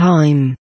time.